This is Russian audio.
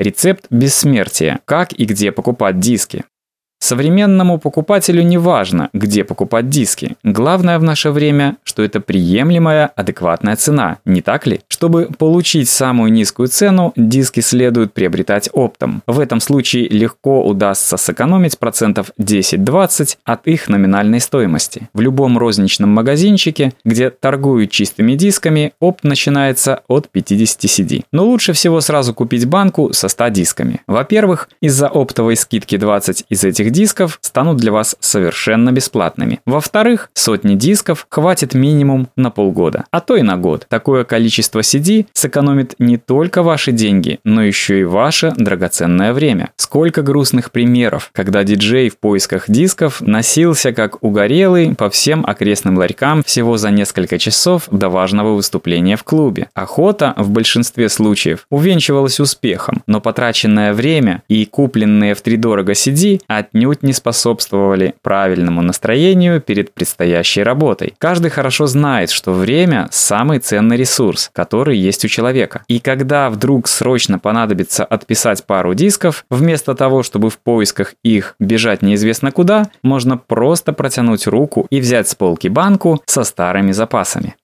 Рецепт бессмертия. Как и где покупать диски. Современному покупателю не важно, где покупать диски. Главное в наше время, что это приемлемая, адекватная цена, не так ли? Чтобы получить самую низкую цену, диски следует приобретать оптом. В этом случае легко удастся сэкономить процентов 10-20 от их номинальной стоимости. В любом розничном магазинчике, где торгуют чистыми дисками, опт начинается от 50 CD. Но лучше всего сразу купить банку со 100 дисками. Во-первых, из-за оптовой скидки 20 из этих дисков станут для вас совершенно бесплатными. Во-вторых, сотни дисков хватит минимум на полгода, а то и на год. Такое количество CD сэкономит не только ваши деньги, но еще и ваше драгоценное время. Сколько грустных примеров, когда диджей в поисках дисков носился как угорелый по всем окрестным ларькам всего за несколько часов до важного выступления в клубе. Охота в большинстве случаев увенчивалась успехом, но потраченное время и купленные в три дорого CD отнюдь отнюдь не способствовали правильному настроению перед предстоящей работой. Каждый хорошо знает, что время – самый ценный ресурс, который есть у человека. И когда вдруг срочно понадобится отписать пару дисков, вместо того, чтобы в поисках их бежать неизвестно куда, можно просто протянуть руку и взять с полки банку со старыми запасами.